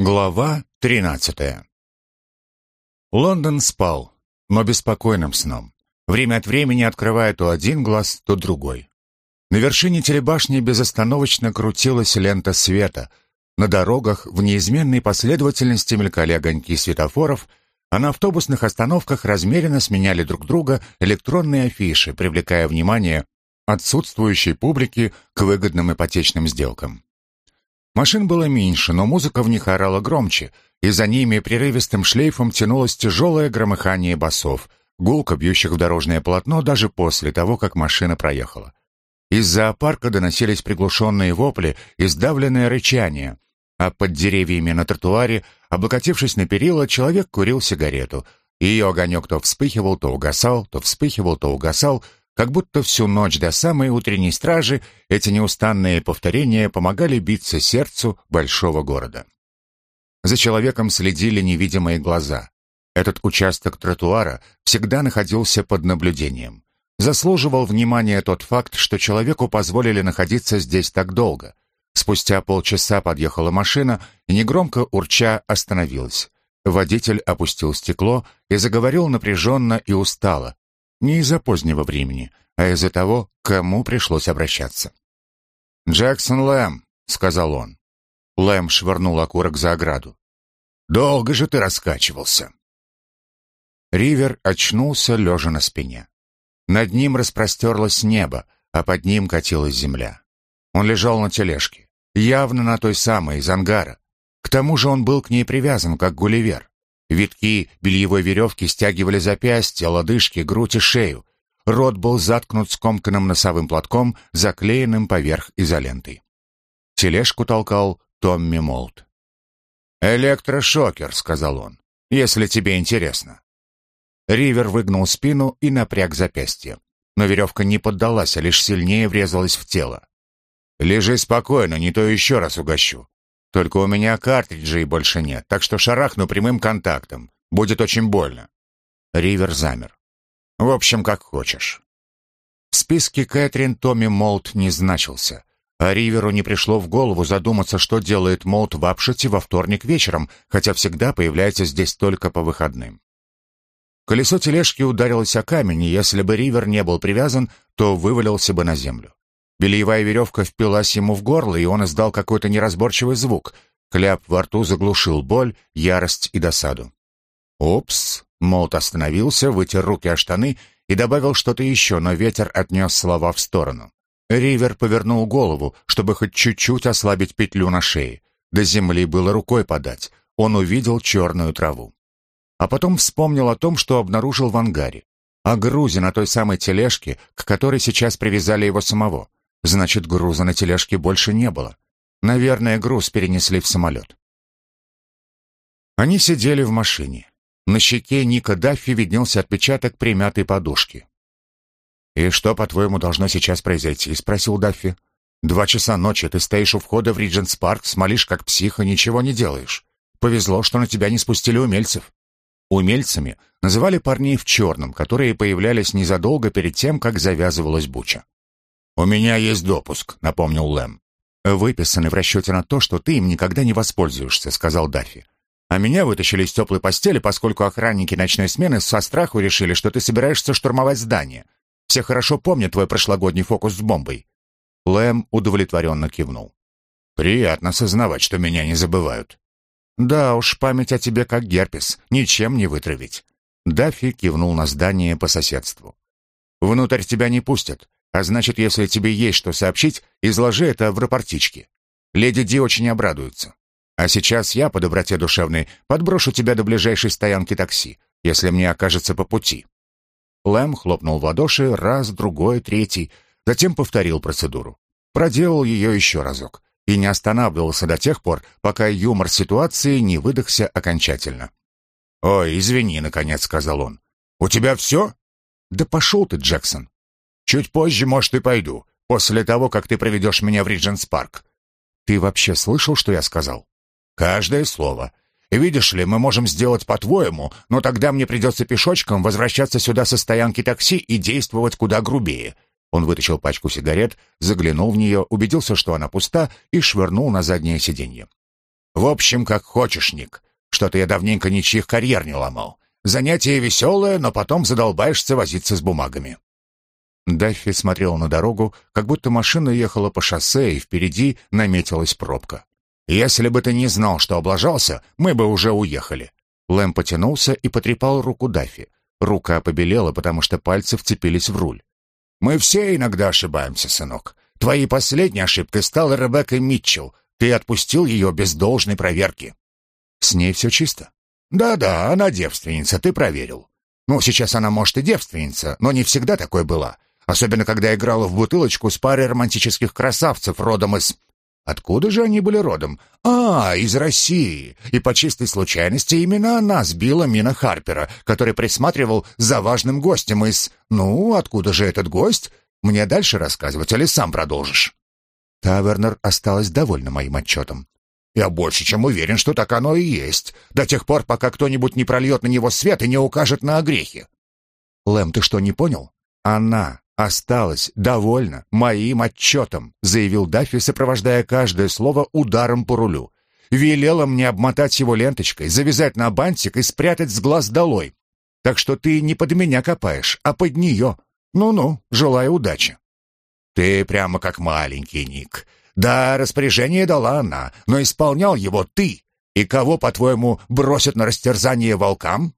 Глава 13. Лондон спал, но беспокойным сном, время от времени открывая то один глаз, то другой. На вершине телебашни безостановочно крутилась лента света. На дорогах в неизменной последовательности мелькали огоньки светофоров, а на автобусных остановках размеренно сменяли друг друга электронные афиши, привлекая внимание отсутствующей публики к выгодным ипотечным сделкам. Машин было меньше, но музыка в них орала громче, и за ними прерывистым шлейфом тянулось тяжелое громыхание басов, гулко бьющих в дорожное полотно даже после того, как машина проехала. Из зоопарка доносились приглушенные вопли и сдавленное рычание, а под деревьями на тротуаре, облокотившись на перила, человек курил сигарету. Ее огонек то вспыхивал, то угасал, то вспыхивал, то угасал, как будто всю ночь до самой утренней стражи эти неустанные повторения помогали биться сердцу большого города. За человеком следили невидимые глаза. Этот участок тротуара всегда находился под наблюдением. Заслуживал внимания тот факт, что человеку позволили находиться здесь так долго. Спустя полчаса подъехала машина и негромко урча остановилась. Водитель опустил стекло и заговорил напряженно и устало, не из-за позднего времени, а из-за того, кому пришлось обращаться. «Джексон Лэм», — сказал он. Лэм швырнул окурок за ограду. «Долго же ты раскачивался». Ривер очнулся, лежа на спине. Над ним распростерлось небо, а под ним катилась земля. Он лежал на тележке, явно на той самой, из ангара. К тому же он был к ней привязан, как гулливер. Витки бельевой веревки стягивали запястья, лодыжки, грудь и шею. Рот был заткнут скомканным носовым платком, заклеенным поверх изолентой. Тележку толкал Томми Молт. «Электрошокер», — сказал он, — «если тебе интересно». Ривер выгнул спину и напряг запястье. Но веревка не поддалась, а лишь сильнее врезалась в тело. «Лежи спокойно, не то еще раз угощу. Только у меня картриджей больше нет, так что шарахну прямым контактом. Будет очень больно». Ривер замер. «В общем, как хочешь». В списке Кэтрин Томми Молт не значился, а Риверу не пришло в голову задуматься, что делает Молт в Апшете во вторник вечером, хотя всегда появляется здесь только по выходным. Колесо тележки ударилось о камень, и если бы Ривер не был привязан, то вывалился бы на землю. Бельевая веревка впилась ему в горло, и он издал какой-то неразборчивый звук. Кляп во рту заглушил боль, ярость и досаду. «Упс!» — Молот остановился, вытер руки о штаны и добавил что-то еще, но ветер отнес слова в сторону. Ривер повернул голову, чтобы хоть чуть-чуть ослабить петлю на шее. До земли было рукой подать. Он увидел черную траву. А потом вспомнил о том, что обнаружил в ангаре. О грузе на той самой тележке, к которой сейчас привязали его самого. Значит, груза на тележке больше не было. Наверное, груз перенесли в самолет. Они сидели в машине. На щеке Ника Даффи виднелся отпечаток примятой подушки. «И что, по-твоему, должно сейчас произойти?» — спросил Даффи. «Два часа ночи ты стоишь у входа в Ридженс Парк, смолишь как психа, ничего не делаешь. Повезло, что на тебя не спустили умельцев». Умельцами называли парней в черном, которые появлялись незадолго перед тем, как завязывалась буча. «У меня есть допуск», — напомнил Лэм. «Выписанный в расчете на то, что ты им никогда не воспользуешься», — сказал Даффи. «А меня вытащили из теплой постели, поскольку охранники ночной смены со страху решили, что ты собираешься штурмовать здание. Все хорошо помнят твой прошлогодний фокус с бомбой». Лэм удовлетворенно кивнул. «Приятно сознавать, что меня не забывают». «Да уж, память о тебе как герпес, ничем не вытравить». Даффи кивнул на здание по соседству. «Внутрь тебя не пустят. А значит, если тебе есть что сообщить, изложи это в рапортичке. Леди Ди очень обрадуется. А сейчас я, по доброте душевной, подброшу тебя до ближайшей стоянки такси, если мне окажется по пути». Лэм хлопнул в ладоши раз, другой, третий, затем повторил процедуру. Проделал ее еще разок и не останавливался до тех пор, пока юмор ситуации не выдохся окончательно. «Ой, извини», — наконец сказал он. «У тебя все?» «Да пошел ты, Джексон. Чуть позже, может, и пойду, после того, как ты проведешь меня в Ридженс Парк. Ты вообще слышал, что я сказал? Каждое слово. Видишь ли, мы можем сделать по-твоему, но тогда мне придется пешочком возвращаться сюда со стоянки такси и действовать куда грубее. Он вытащил пачку сигарет, заглянул в нее, убедился, что она пуста, и швырнул на заднее сиденье. В общем, как хочешь, Ник. Что-то я давненько ничьих карьер не ломал. Занятие веселое, но потом задолбаешься возиться с бумагами». Даффи смотрел на дорогу, как будто машина ехала по шоссе, и впереди наметилась пробка. «Если бы ты не знал, что облажался, мы бы уже уехали». Лэм потянулся и потрепал руку Даффи. Рука побелела, потому что пальцы вцепились в руль. «Мы все иногда ошибаемся, сынок. Твоей последней ошибкой стала Ребекка Митчелл. Ты отпустил ее без должной проверки». «С ней все чисто?» «Да-да, она девственница, ты проверил. Ну, сейчас она, может, и девственница, но не всегда такой была. Особенно, когда играла в бутылочку с парой романтических красавцев родом из... Откуда же они были родом? А, из России. И по чистой случайности именно она сбила Мина Харпера, который присматривал за важным гостем из... Ну, откуда же этот гость? Мне дальше рассказывать или сам продолжишь? Тавернер осталась довольна моим отчетом. Я больше чем уверен, что так оно и есть, до тех пор, пока кто-нибудь не прольет на него свет и не укажет на огрехи. Лэм, ты что, не понял? Она осталась довольна моим отчетом», заявил Даффи, сопровождая каждое слово ударом по рулю. «Велела мне обмотать его ленточкой, завязать на бантик и спрятать с глаз долой. Так что ты не под меня копаешь, а под нее. Ну-ну, желаю удачи». «Ты прямо как маленький, Ник. Да, распоряжение дала она, но исполнял его ты. И кого, по-твоему, бросят на растерзание волкам?»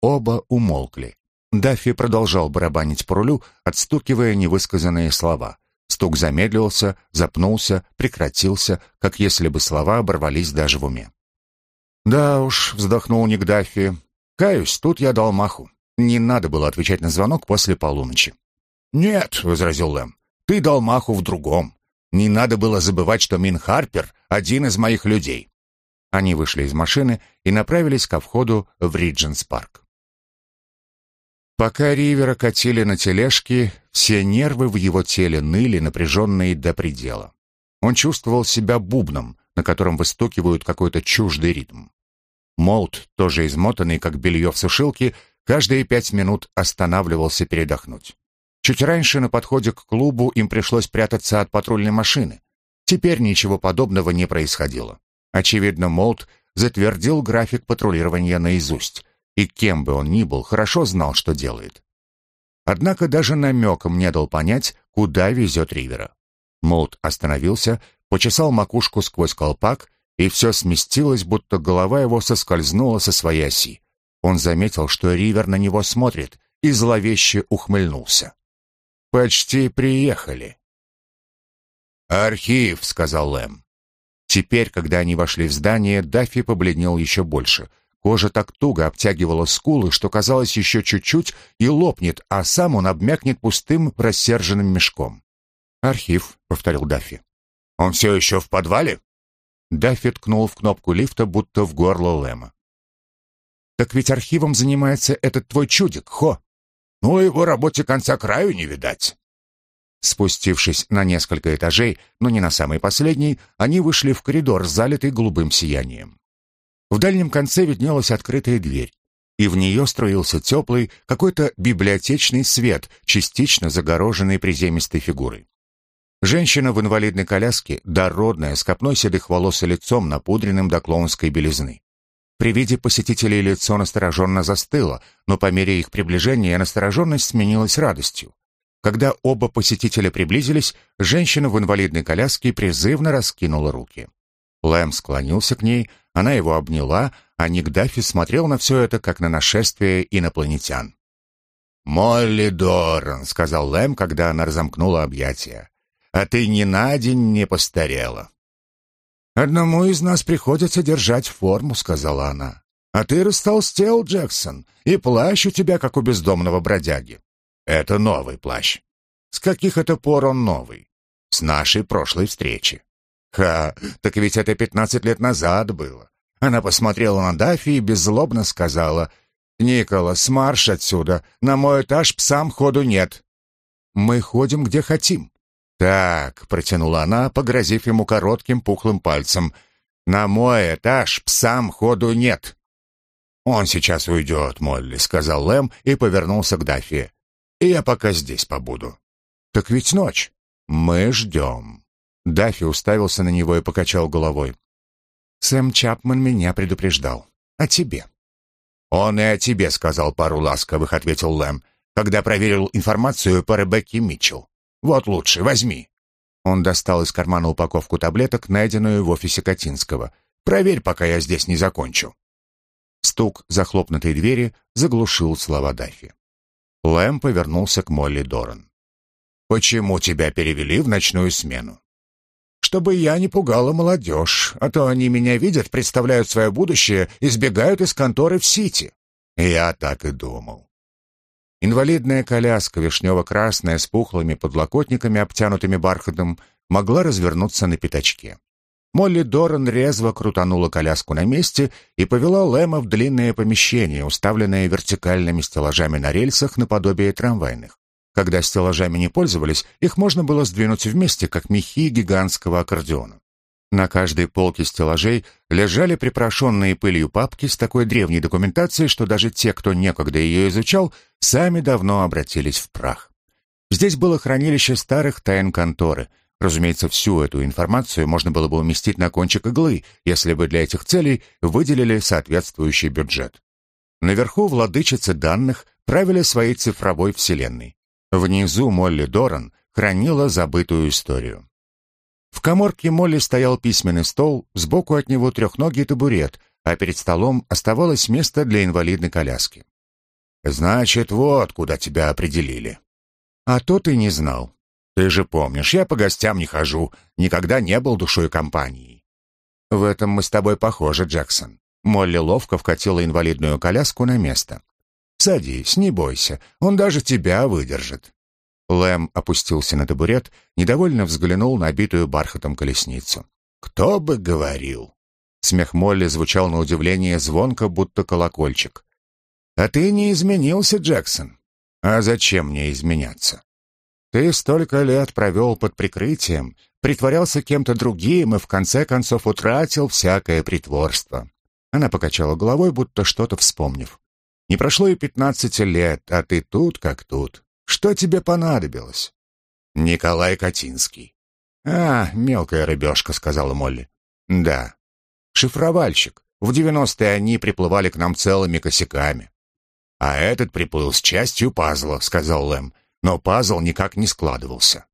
Оба умолкли. Даффи продолжал барабанить по рулю, отстукивая невысказанные слова. Стук замедлился, запнулся, прекратился, как если бы слова оборвались даже в уме. «Да уж», — вздохнул Ник Даффи, — «каюсь, тут я дал маху. Не надо было отвечать на звонок после полуночи». «Нет», — возразил Лэм, — «ты дал маху в другом. Не надо было забывать, что Мин Харпер — один из моих людей». Они вышли из машины и направились ко входу в Ридженс Парк. Пока Ривера катили на тележке, все нервы в его теле ныли, напряженные до предела. Он чувствовал себя бубном, на котором выстукивают какой-то чуждый ритм. Молт, тоже измотанный, как белье в сушилке, каждые пять минут останавливался передохнуть. Чуть раньше на подходе к клубу им пришлось прятаться от патрульной машины. Теперь ничего подобного не происходило. Очевидно, Молт затвердил график патрулирования наизусть, и кем бы он ни был, хорошо знал, что делает. Однако даже намеком не дал понять, куда везет Ривера. Молт остановился, почесал макушку сквозь колпак, и все сместилось, будто голова его соскользнула со своей оси. Он заметил, что Ривер на него смотрит, и зловеще ухмыльнулся. «Почти приехали». «Архив», — сказал Лэм. Теперь, когда они вошли в здание, Даффи побледнел еще больше. Кожа так туго обтягивала скулы, что казалось еще чуть-чуть и лопнет, а сам он обмякнет пустым рассерженным мешком. «Архив», — повторил Даффи. «Он все еще в подвале?» Даффи ткнул в кнопку лифта, будто в горло Лэма. «Так ведь архивом занимается этот твой чудик, Хо!» «Ну, его работе конца краю не видать!» Спустившись на несколько этажей, но не на самый последний, они вышли в коридор, залитый голубым сиянием. В дальнем конце виднелась открытая дверь, и в нее струился теплый, какой-то библиотечный свет, частично загороженный приземистой фигурой. Женщина в инвалидной коляске, дородная, с копной седых волос и лицом, напудренным до клоунской белизны. При виде посетителей лицо настороженно застыло, но по мере их приближения настороженность сменилась радостью. Когда оба посетителя приблизились, женщина в инвалидной коляске призывно раскинула руки. Лэм склонился к ней, она его обняла, а Ник Даффи смотрел на все это, как на нашествие инопланетян. «Молли Доран», — сказал Лэм, когда она разомкнула объятия, — «а ты ни на день не постарела». «Одному из нас приходится держать форму», — сказала она. «А ты растолстел, Джексон, и плащ у тебя, как у бездомного бродяги». «Это новый плащ». «С каких это пор он новый?» «С нашей прошлой встречи». «Ха, так ведь это пятнадцать лет назад было». Она посмотрела на Даффи и беззлобно сказала, «Николас, марш отсюда, на мой этаж псам ходу нет». «Мы ходим, где хотим». «Так», — протянула она, погрозив ему коротким пухлым пальцем, «на мой этаж псам ходу нет». «Он сейчас уйдет, Молли», — сказал Лэм и повернулся к Даффи. «И я пока здесь побуду». «Так ведь ночь». «Мы ждем». Даффи уставился на него и покачал головой. Сэм Чапман меня предупреждал. О тебе». «Он и о тебе сказал пару ласковых», — ответил Лэм, когда проверил информацию по Ребекке Митчелл. «Вот лучше, возьми». Он достал из кармана упаковку таблеток, найденную в офисе Катинского. «Проверь, пока я здесь не закончу». Стук захлопнутой двери заглушил слова Даффи. Лэм повернулся к Молли Доран. «Почему тебя перевели в ночную смену?» «Чтобы я не пугала молодежь, а то они меня видят, представляют свое будущее и сбегают из конторы в Сити». «Я так и думал». Инвалидная коляска, вишнево-красная, с пухлыми подлокотниками, обтянутыми бархатом, могла развернуться на пятачке. Молли Доран резво крутанула коляску на месте и повела Лэма в длинное помещение, уставленное вертикальными стеллажами на рельсах наподобие трамвайных. Когда стеллажами не пользовались, их можно было сдвинуть вместе, как мехи гигантского аккордеона. На каждой полке стеллажей лежали припорошенные пылью папки с такой древней документацией, что даже те, кто некогда ее изучал, сами давно обратились в прах. Здесь было хранилище старых тайн конторы — Разумеется, всю эту информацию можно было бы уместить на кончик иглы, если бы для этих целей выделили соответствующий бюджет. Наверху владычицы данных правили своей цифровой вселенной. Внизу Молли Доран хранила забытую историю. В коморке Молли стоял письменный стол, сбоку от него трехногий табурет, а перед столом оставалось место для инвалидной коляски. «Значит, вот куда тебя определили». «А то ты не знал. Ты же помнишь, я по гостям не хожу, никогда не был душой компании. В этом мы с тобой похожи, Джексон. Молли ловко вкатила инвалидную коляску на место. Садись, не бойся, он даже тебя выдержит. Лэм опустился на табурет, недовольно взглянул на обитую бархатом колесницу. «Кто бы говорил!» Смех Молли звучал на удивление звонко, будто колокольчик. «А ты не изменился, Джексон. А зачем мне изменяться? Ты столько лет провел под прикрытием, притворялся кем-то другим и в конце концов утратил всякое притворство». Она покачала головой, будто что-то вспомнив. «Не прошло и пятнадцати лет, а ты тут как тут. Что тебе понадобилось?» «Николай Катинский». «А, мелкая рыбешка», — сказала Молли. «Да. Шифровальщик. В девяностые они приплывали к нам целыми косяками». «А этот приплыл с частью пазла», — сказал Лэм но пазл никак не складывался.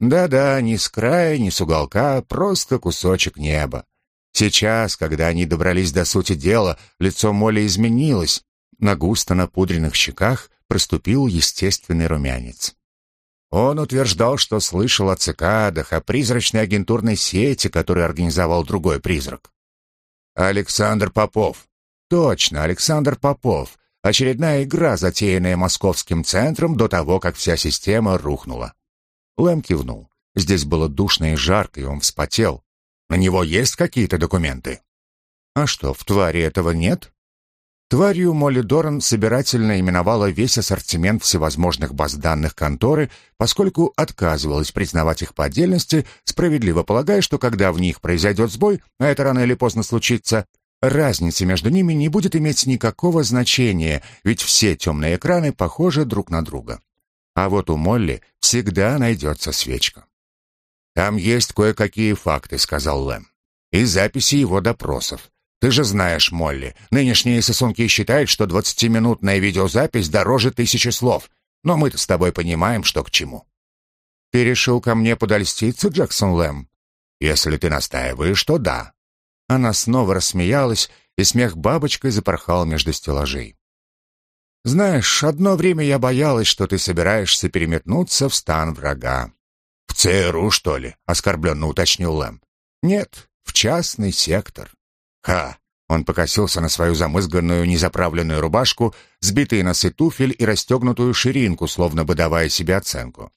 Да-да, ни с края, ни с уголка, просто кусочек неба. Сейчас, когда они добрались до сути дела, лицо Молли изменилось. На густо напудренных щеках проступил естественный румянец. Он утверждал, что слышал о цикадах, о призрачной агентурной сети, которую организовал другой призрак. Александр Попов. Точно, Александр Попов. Очередная игра, затеянная московским центром до того, как вся система рухнула. Лэм кивнул. Здесь было душно и жарко, и он вспотел. На него есть какие-то документы? А что, в твари этого нет? Тварью Молли Доран собирательно именовала весь ассортимент всевозможных баз данных конторы, поскольку отказывалась признавать их по отдельности, справедливо полагая, что когда в них произойдет сбой, а это рано или поздно случится, Разница между ними не будет иметь никакого значения, ведь все темные экраны похожи друг на друга. А вот у Молли всегда найдется свечка. «Там есть кое-какие факты», — сказал Лэм. «И записи его допросов. Ты же знаешь, Молли, нынешние сосунки считают, что двадцатиминутная видеозапись дороже тысячи слов, но мы-то с тобой понимаем, что к чему». «Ты решил ко мне подольститься, Джексон Лэм?» «Если ты настаиваешь, то да. Она снова рассмеялась, и смех бабочкой запорхал между стеллажей. «Знаешь, одно время я боялась, что ты собираешься переметнуться в стан врага». «В ЦРУ, что ли?» — оскорбленно уточнил Лэм. «Нет, в частный сектор». «Ха!» — он покосился на свою замызганную незаправленную рубашку, сбитые носы туфель и расстегнутую ширинку, словно бы давая себе оценку.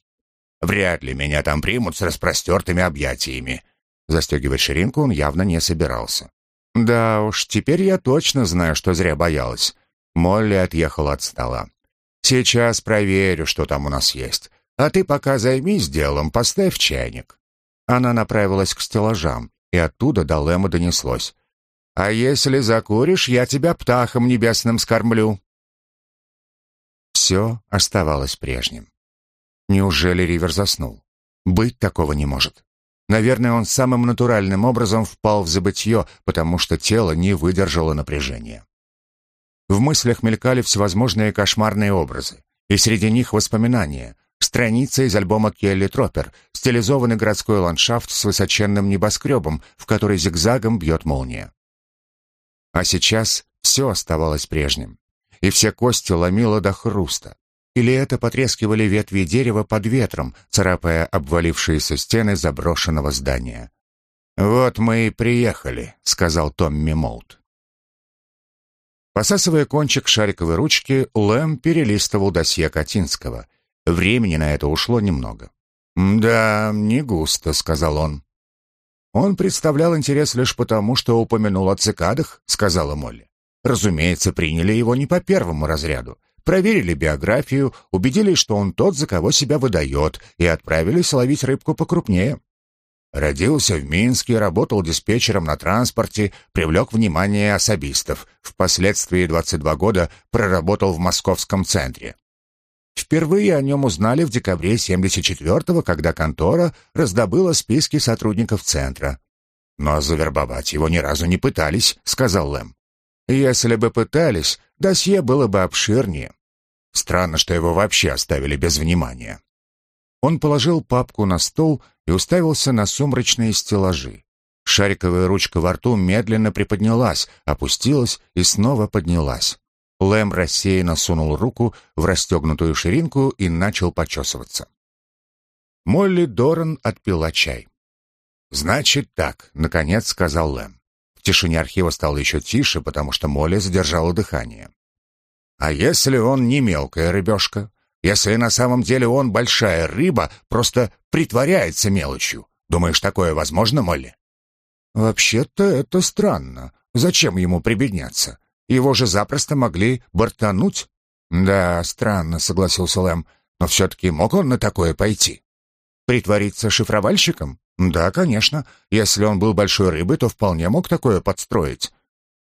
«Вряд ли меня там примут с распростертыми объятиями. Застегивать ширинку он явно не собирался. «Да уж, теперь я точно знаю, что зря боялась». Молли отъехала от стола. «Сейчас проверю, что там у нас есть. А ты пока займись делом, поставь чайник». Она направилась к стеллажам, и оттуда до Лэма донеслось. «А если закуришь, я тебя птахом небесным скормлю». Все оставалось прежним. Неужели Ривер заснул? Быть такого не может. Наверное, он самым натуральным образом впал в забытье, потому что тело не выдержало напряжения. В мыслях мелькали всевозможные кошмарные образы, и среди них воспоминания. Страница из альбома Келли Троппер, стилизованный городской ландшафт с высоченным небоскребом, в который зигзагом бьет молния. А сейчас все оставалось прежним, и все кости ломило до хруста. Или это потрескивали ветви дерева под ветром, царапая обвалившиеся стены заброшенного здания. «Вот мы и приехали», — сказал Томми Молт. Посасывая кончик шариковой ручки, Лэм перелистывал досье Катинского. Времени на это ушло немного. «Да, не густо», — сказал он. «Он представлял интерес лишь потому, что упомянул о цикадах», — сказала Молли. «Разумеется, приняли его не по первому разряду проверили биографию, убедились, что он тот, за кого себя выдает, и отправились ловить рыбку покрупнее. Родился в Минске, работал диспетчером на транспорте, привлек внимание особистов. Впоследствии 22 года проработал в московском центре. Впервые о нем узнали в декабре 74-го, когда контора раздобыла списки сотрудников центра. «Но завербовать его ни разу не пытались», — сказал Лэм. «Если бы пытались, досье было бы обширнее. Странно, что его вообще оставили без внимания. Он положил папку на стол и уставился на сумрачные стеллажи. Шариковая ручка во рту медленно приподнялась, опустилась и снова поднялась. Лэм рассеянно сунул руку в расстегнутую ширинку и начал почесываться. Молли Доран отпила чай. «Значит так», — наконец сказал Лэм. В тишине архива стало еще тише, потому что Молли задержала дыхание. А если он не мелкая рыбешка? Если на самом деле он большая рыба, просто притворяется мелочью? Думаешь, такое возможно, Молли? Вообще-то это странно. Зачем ему прибедняться? Его же запросто могли бортануть. Да, странно, согласился Лэм. Но все-таки мог он на такое пойти? Притвориться шифровальщиком? Да, конечно. Если он был большой рыбой, то вполне мог такое подстроить.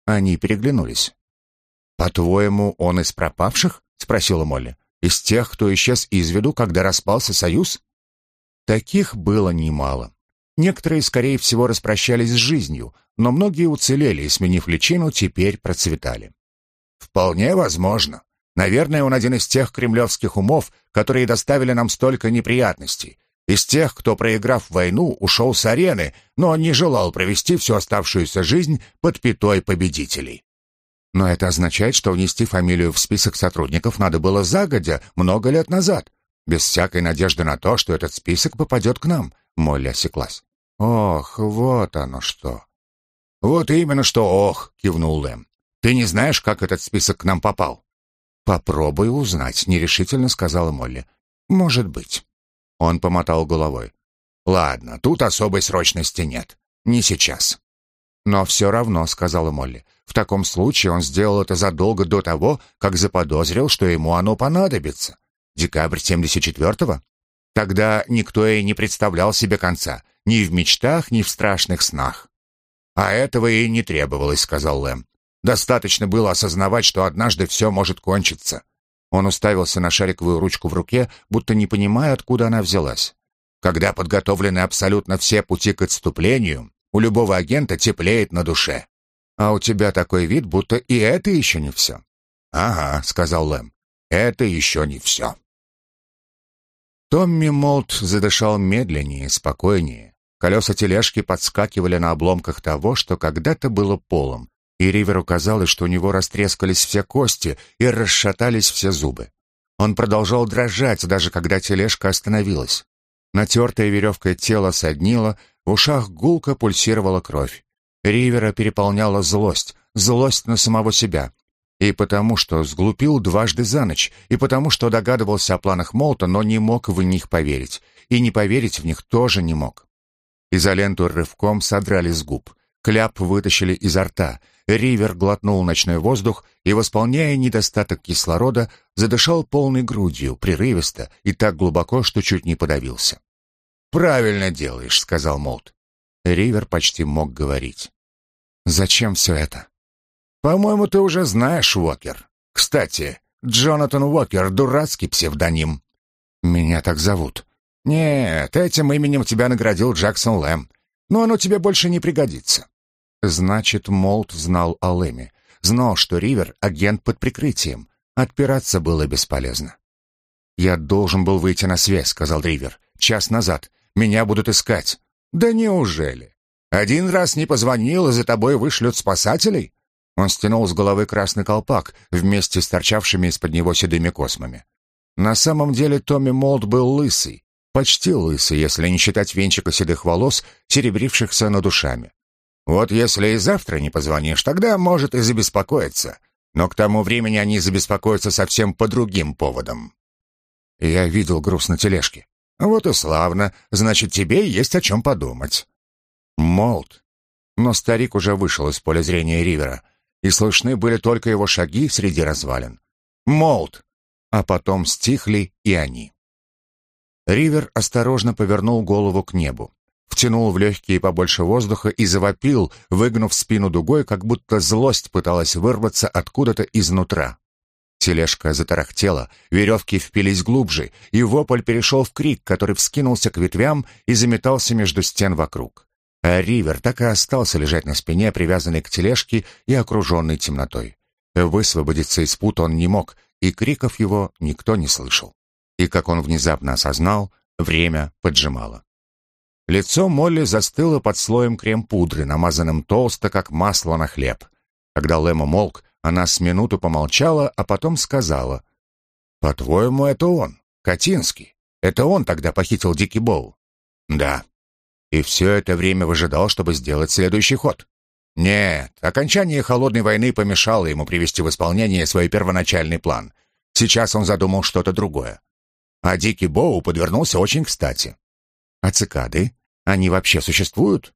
Они переглянулись. «По-твоему, он из пропавших?» — спросила Молли. «Из тех, кто исчез из виду, когда распался союз?» Таких было немало. Некоторые, скорее всего, распрощались с жизнью, но многие уцелели и, сменив личину, теперь процветали. «Вполне возможно. Наверное, он один из тех кремлевских умов, которые доставили нам столько неприятностей. Из тех, кто, проиграв войну, ушел с арены, но не желал провести всю оставшуюся жизнь под пятой победителей. Но это означает, что внести фамилию в список сотрудников надо было загодя, много лет назад, без всякой надежды на то, что этот список попадет к нам. Молли осеклась. Ох, вот оно что. Вот именно что ох, кивнул Лэм. Ты не знаешь, как этот список к нам попал? Попробуй узнать, нерешительно сказала Молли. Может быть. Он помотал головой. Ладно, тут особой срочности нет. Не сейчас. «Но все равно», — сказала Молли. «В таком случае он сделал это задолго до того, как заподозрил, что ему оно понадобится. Декабрь 74-го? Тогда никто и не представлял себе конца, ни в мечтах, ни в страшных снах». «А этого и не требовалось», — сказал Лэм. «Достаточно было осознавать, что однажды все может кончиться». Он уставился на шариковую ручку в руке, будто не понимая, откуда она взялась. «Когда подготовлены абсолютно все пути к отступлению, у любого агента теплеет на душе. А у тебя такой вид, будто и это еще не все. «Ага», — сказал Лэм, — «это еще не все». Томми Молт задышал медленнее, спокойнее. Колеса тележки подскакивали на обломках того, что когда-то было полом, и Риверу казалось, что у него растрескались все кости и расшатались все зубы. Он продолжал дрожать, даже когда тележка остановилась. Натертая веревкой тело соднило, в ушах гулко пульсировала кровь. Ривера переполняла злость, злость на самого себя. И потому, что сглупил дважды за ночь, и потому, что догадывался о планах Молта, но не мог в них поверить. И не поверить в них тоже не мог. Изоленту рывком содрали с губ. Кляп вытащили изо рта. Ривер глотнул ночной воздух и, восполняя недостаток кислорода, задышал полной грудью, прерывисто и так глубоко, что чуть не подавился. «Правильно делаешь», — сказал Молт. Ривер почти мог говорить. «Зачем все это?» «По-моему, ты уже знаешь, Уокер. Кстати, Джонатан Уокер — дурацкий псевдоним». «Меня так зовут». «Нет, этим именем тебя наградил Джексон Лэм, но оно тебе больше не пригодится». Значит, Молт знал о Лэме, знал, что Ривер — агент под прикрытием. Отпираться было бесполезно. «Я должен был выйти на связь», — сказал Ривер. «Час назад. Меня будут искать». «Да неужели? Один раз не позвонил, и за тобой вышлют спасателей?» Он стянул с головы красный колпак вместе с торчавшими из-под него седыми космами. На самом деле Томми Молд был лысый, почти лысый, если не считать венчика седых волос, серебрившихся над ушами. Вот если и завтра не позвонишь, тогда, может, и забеспокоиться. Но к тому времени они забеспокоятся совсем по другим поводам. Я видел груз на тележке. Вот и славно, значит, тебе есть о чем подумать. Молт. Но старик уже вышел из поля зрения Ривера, и слышны были только его шаги среди развалин. Молт. А потом стихли и они. Ривер осторожно повернул голову к небу, втянул в легкие побольше воздуха и завопил, выгнув спину дугой, как будто злость пыталась вырваться откуда-то изнутри. Тележка затарахтела, веревки впились глубже, и вопль перешел в крик, который вскинулся к ветвям и заметался между стен вокруг. А Ривер так и остался лежать на спине, привязанный к тележке и окруженный темнотой. Высвободиться из пут он не мог, и криков его никто не слышал. И, как он внезапно осознал, время поджимало. Лицо Молли застыло под слоем крем-пудры, намазанным толсто, как масло на хлеб. Когда Лэм умолк, она с минуту помолчала, а потом сказала. «По-твоему, это он, Катинский. Это он тогда похитил Дикий Боу?» «Да». «И все это время выжидал, чтобы сделать следующий ход?» «Нет, окончание Холодной войны помешало ему привести в исполнение свой первоначальный план. Сейчас он задумал что-то другое. А Дикий Боу подвернулся очень кстати». «А цикады? Они вообще существуют?»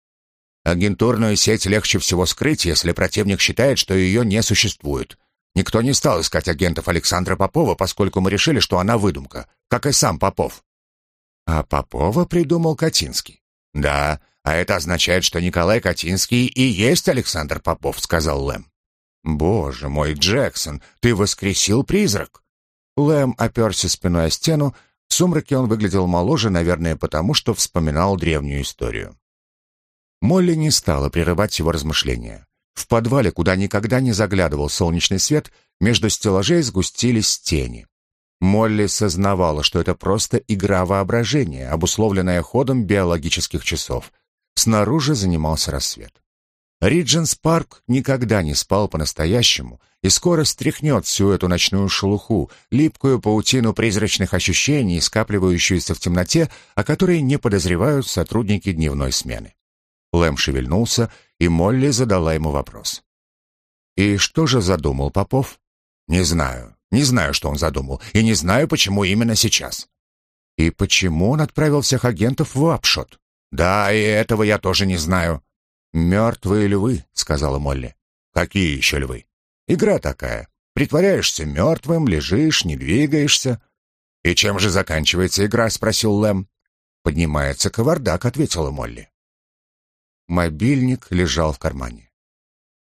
Агентурную сеть легче всего скрыть, если противник считает, что ее не существует. Никто не стал искать агентов Александра Попова, поскольку мы решили, что она выдумка, как и сам Попов. А Попова придумал Катинский. Да, а это означает, что Николай Катинский и есть Александр Попов, сказал Лэм. Боже мой, Джексон, ты воскресил призрак. Лэм оперся спиной о стену, в сумраке он выглядел моложе, наверное, потому что вспоминал древнюю историю. Молли не стала прерывать его размышления. В подвале, куда никогда не заглядывал солнечный свет, между стеллажей сгустились тени. Молли сознавала, что это просто игра воображения, обусловленная ходом биологических часов. Снаружи занимался рассвет. Ридженс Парк никогда не спал по-настоящему и скоро стряхнет всю эту ночную шелуху, липкую паутину призрачных ощущений, скапливающуюся в темноте, о которой не подозревают сотрудники дневной смены. Лэм шевельнулся, и Молли задала ему вопрос. «И что же задумал Попов?» «Не знаю. Не знаю, что он задумал, и не знаю, почему именно сейчас». «И почему он отправил всех агентов в Апшот?» «Да, и этого я тоже не знаю». «Мертвые львы», — сказала Молли. «Какие еще львы?» «Игра такая. Притворяешься мертвым, лежишь, не двигаешься». «И чем же заканчивается игра?» — спросил Лэм. «Поднимается кавардак», — ответила Молли. Мобильник лежал в кармане.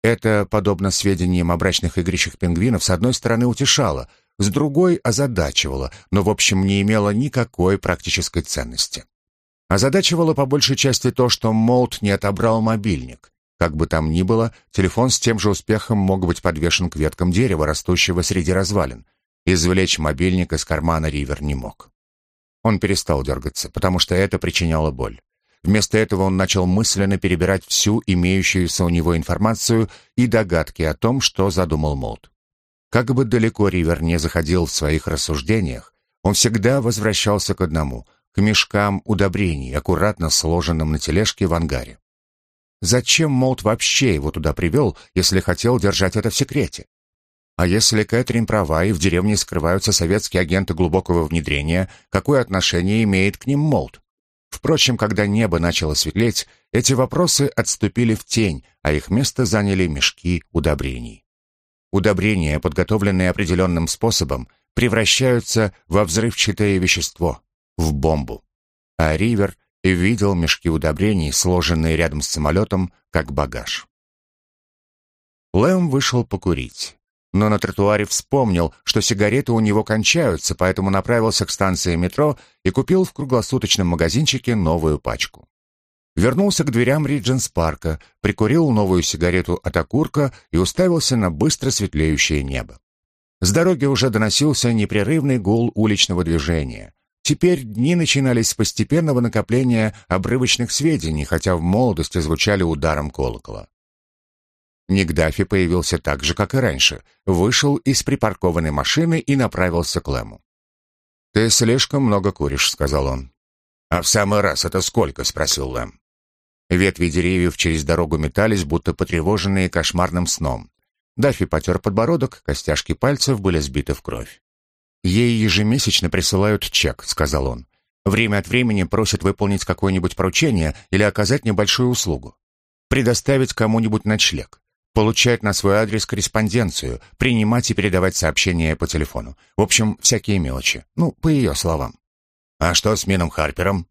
Это, подобно сведениям о брачных игрищах пингвинов, с одной стороны утешало, с другой озадачивало, но, в общем, не имело никакой практической ценности. Озадачивало по большей части то, что Молт не отобрал мобильник. Как бы там ни было, телефон с тем же успехом мог быть подвешен к веткам дерева, растущего среди развалин. Извлечь мобильник из кармана Ривер не мог. Он перестал дергаться, потому что это причиняло боль. Вместо этого он начал мысленно перебирать всю имеющуюся у него информацию и догадки о том, что задумал Молт. Как бы далеко Ривер не заходил в своих рассуждениях, он всегда возвращался к одному — к мешкам удобрений, аккуратно сложенным на тележке в ангаре. Зачем Молт вообще его туда привел, если хотел держать это в секрете? А если Кэтрин права и в деревне скрываются советские агенты глубокого внедрения, какое отношение имеет к ним Молд? Впрочем, когда небо начало светлеть, эти вопросы отступили в тень, а их место заняли мешки удобрений. Удобрения, подготовленные определенным способом, превращаются во взрывчатое вещество, в бомбу. А Ривер видел мешки удобрений, сложенные рядом с самолетом, как багаж. Лэм вышел покурить. но на тротуаре вспомнил, что сигареты у него кончаются, поэтому направился к станции метро и купил в круглосуточном магазинчике новую пачку. Вернулся к дверям Ридженс-парка, прикурил новую сигарету от окурка и уставился на быстро светлеющее небо. С дороги уже доносился непрерывный гул уличного движения. Теперь дни начинались с постепенного накопления обрывочных сведений, хотя в молодости звучали ударом колокола. Ник Даффи появился так же, как и раньше, вышел из припаркованной машины и направился к Лэму. «Ты слишком много куришь», — сказал он. «А в самый раз это сколько?» — спросил Лэм. Ветви деревьев через дорогу метались, будто потревоженные кошмарным сном. Даффи потер подбородок, костяшки пальцев были сбиты в кровь. «Ей ежемесячно присылают чек», — сказал он. «Время от времени просят выполнить какое-нибудь поручение или оказать небольшую услугу. Предоставить кому-нибудь ночлег получать на свой адрес корреспонденцию, принимать и передавать сообщения по телефону. В общем, всякие мелочи. Ну, по ее словам. А что с Мином Харпером?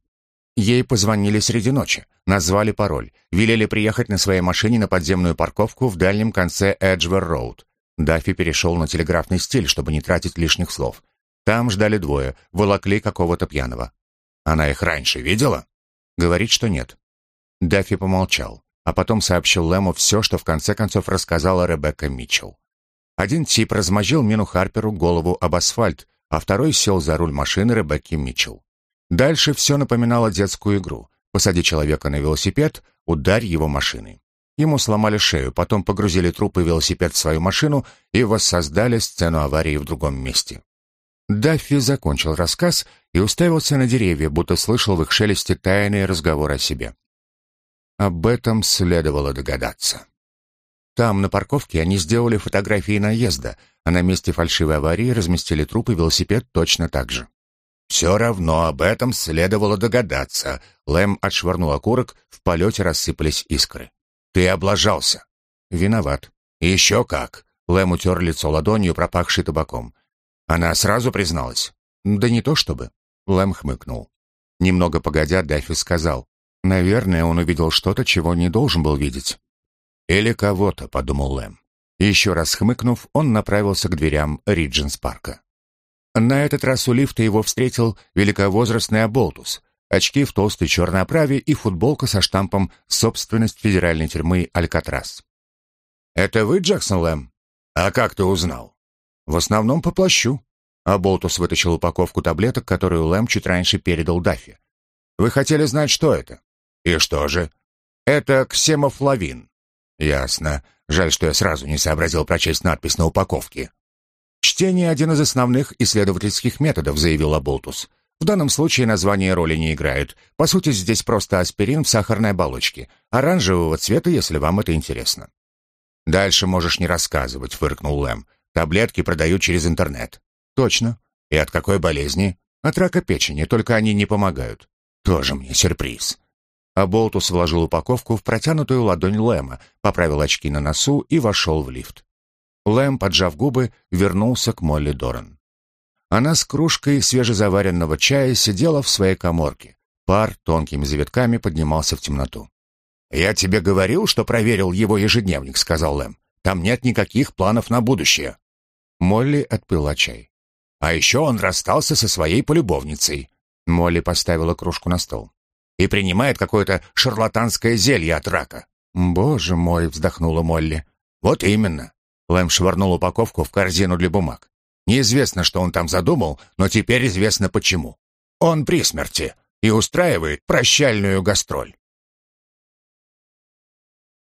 Ей позвонили среди ночи, назвали пароль, велели приехать на своей машине на подземную парковку в дальнем конце Эджвер-Роуд. Даффи перешел на телеграфный стиль, чтобы не тратить лишних слов. Там ждали двое, волокли какого-то пьяного. Она их раньше видела? Говорит, что нет. Даффи помолчал а потом сообщил Лэму все, что в конце концов рассказала Ребекка Митчелл. Один тип размозжил Мину Харперу голову об асфальт, а второй сел за руль машины Ребекки Митчелл. Дальше все напоминало детскую игру. Посади человека на велосипед, ударь его машиной. Ему сломали шею, потом погрузили труп и велосипед в свою машину и воссоздали сцену аварии в другом месте. Даффи закончил рассказ и уставился на деревья, будто слышал в их шелесте тайный разговор о себе. Об этом следовало догадаться. Там, на парковке, они сделали фотографии наезда, а на месте фальшивой аварии разместили труп и велосипед точно так же. «Все равно об этом следовало догадаться», — Лэм отшвырнул окурок, в полете рассыпались искры. «Ты облажался». «Виноват». «Еще как». Лэм утер лицо ладонью, пропахшей табаком. Она сразу призналась. «Да не то чтобы». Лэм хмыкнул. Немного погодя, Даффи сказал. Наверное, он увидел что-то, чего не должен был видеть. «Или кого-то», — подумал Лэм. Еще раз хмыкнув, он направился к дверям Ридженс-парка. На этот раз у лифта его встретил великовозрастный Аболтус, очки в толстой черной оправе и футболка со штампом «Собственность федеральной тюрьмы Алькатрас». «Это вы, Джексон Лэм? А как ты узнал?» «В основном по плащу». Аболтус вытащил упаковку таблеток, которую Лэм чуть раньше передал Даффи. «Вы хотели знать, что это?» «И что же?» «Это ксемофлавин». «Ясно. Жаль, что я сразу не сообразил прочесть надпись на упаковке». «Чтение — один из основных исследовательских методов», — заявил Аболтус. «В данном случае название роли не играет. По сути, здесь просто аспирин в сахарной оболочке. Оранжевого цвета, если вам это интересно». «Дальше можешь не рассказывать», — фыркнул Лэм. «Таблетки продают через интернет». «Точно. И от какой болезни?» «От рака печени, только они не помогают». «Тоже мне сюрприз». А Болтус вложил упаковку в протянутую ладонь Лэма, поправил очки на носу и вошел в лифт. Лэм, поджав губы, вернулся к Молли Доран. Она с кружкой свежезаваренного чая сидела в своей коморке. Пар тонкими завитками поднимался в темноту. «Я тебе говорил, что проверил его ежедневник», — сказал Лэм. «Там нет никаких планов на будущее». Молли отпила чай. «А еще он расстался со своей полюбовницей». Молли поставила кружку на стол и принимает какое-то шарлатанское зелье от рака». «Боже мой!» — вздохнула Молли. «Вот именно». Лэм швырнул упаковку в корзину для бумаг. Неизвестно, что он там задумал, но теперь известно почему. Он при смерти и устраивает прощальную гастроль.